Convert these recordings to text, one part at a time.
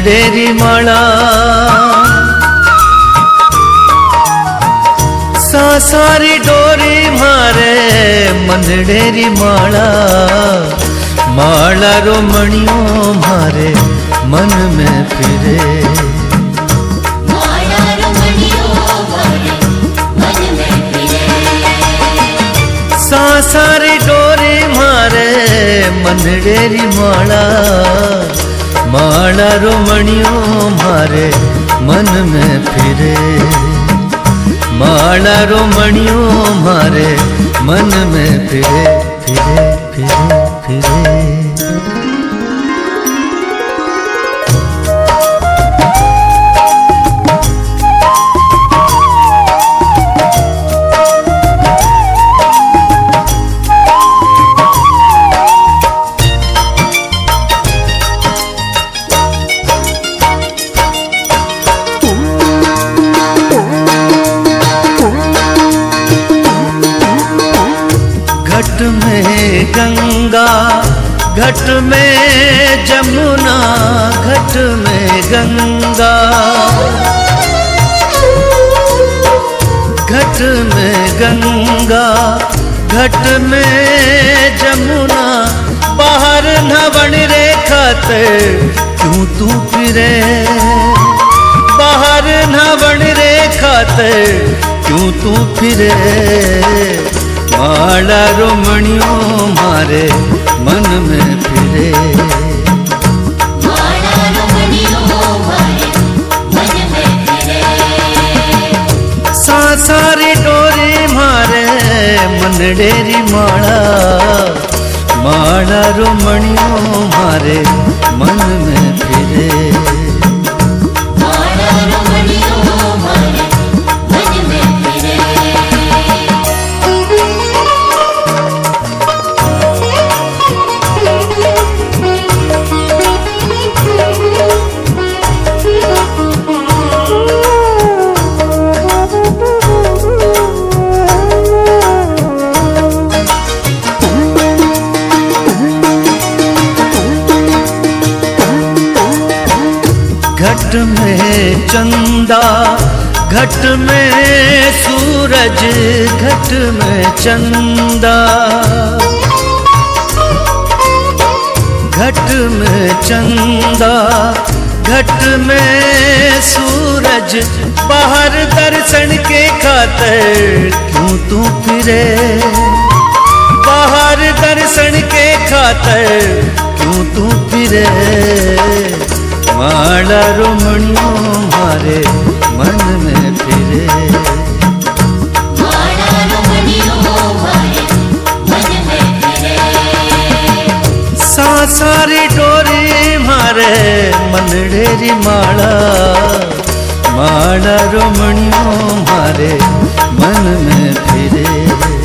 Dairy माला। सा सारी डोरी मारे मन डेरी माला। माला रो मणियों मारे मन में फिरे। माला रमणियों मारे मन में फिरे। सा सारी डोरी मारे मन डेरी माला। माला रो मणियों मारे, मन में फिरे। माड़ा रो मणियों मारे, मन में फिरे फिरे फिरे फिरे। घट गंगा घट में, जमुना घट में गंगा। घट में गंगा, घट में जमुना। बाहर नवन रेखात क्यों तू फिरे? बाहर नवन रेखात क्यों तू फिरे? माला रोमणियों मारे मन में फिरे। माला रमणियों मारे मन में फिरे। सा सारी डोरी मारे मन डेरी माला। माला रोमणियों मारे मन में फिरे। चंदा, घट में सूरज, घट में चंदा। घट में चंदा, घट में सूरज, बाहर दर्शन के खातर क्यों तू फिरे? बाहर दर्शन के खातर क्यों तू फिरे? माला रोमणियों मारे मन में फिरे। सारी डोरी मारे मन ढेरी माला। माला रोमणियों मारे मन में फिरे।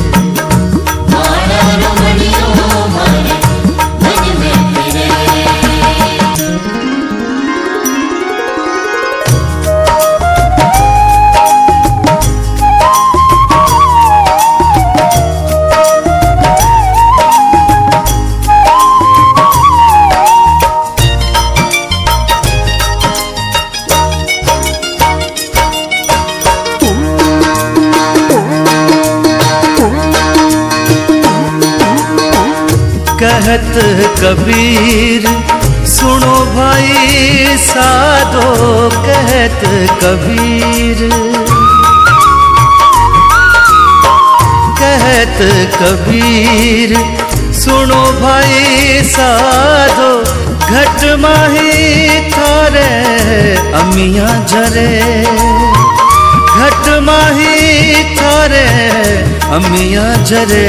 कहत कबीर। सुनो भाई साधो कहत कबीर। कहत कबीर, सुनो भाई साधो घट माही थारे अमिया जरे घट माही थारे अमिया जरे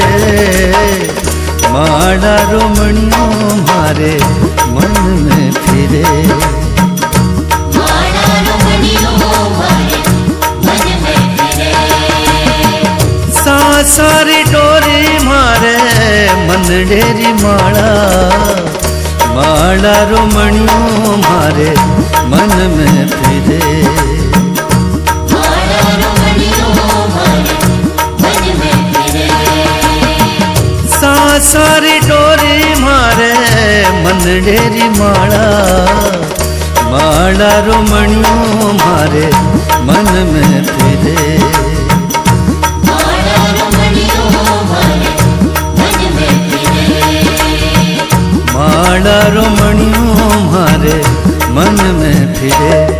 माड़ा रोमणियों मारे मन में फिरे। माला रमणियों मारे मन में फिरे। सा सारी डोरी मारे मन डेरी माड़ा माड़ा रोमणियों मारे मन में फिरे। ઢેરી માળા માળા રોમણ્યો મારે મન મેં તેરે માળા રોમણ્યો મારે મન મેં ફિરે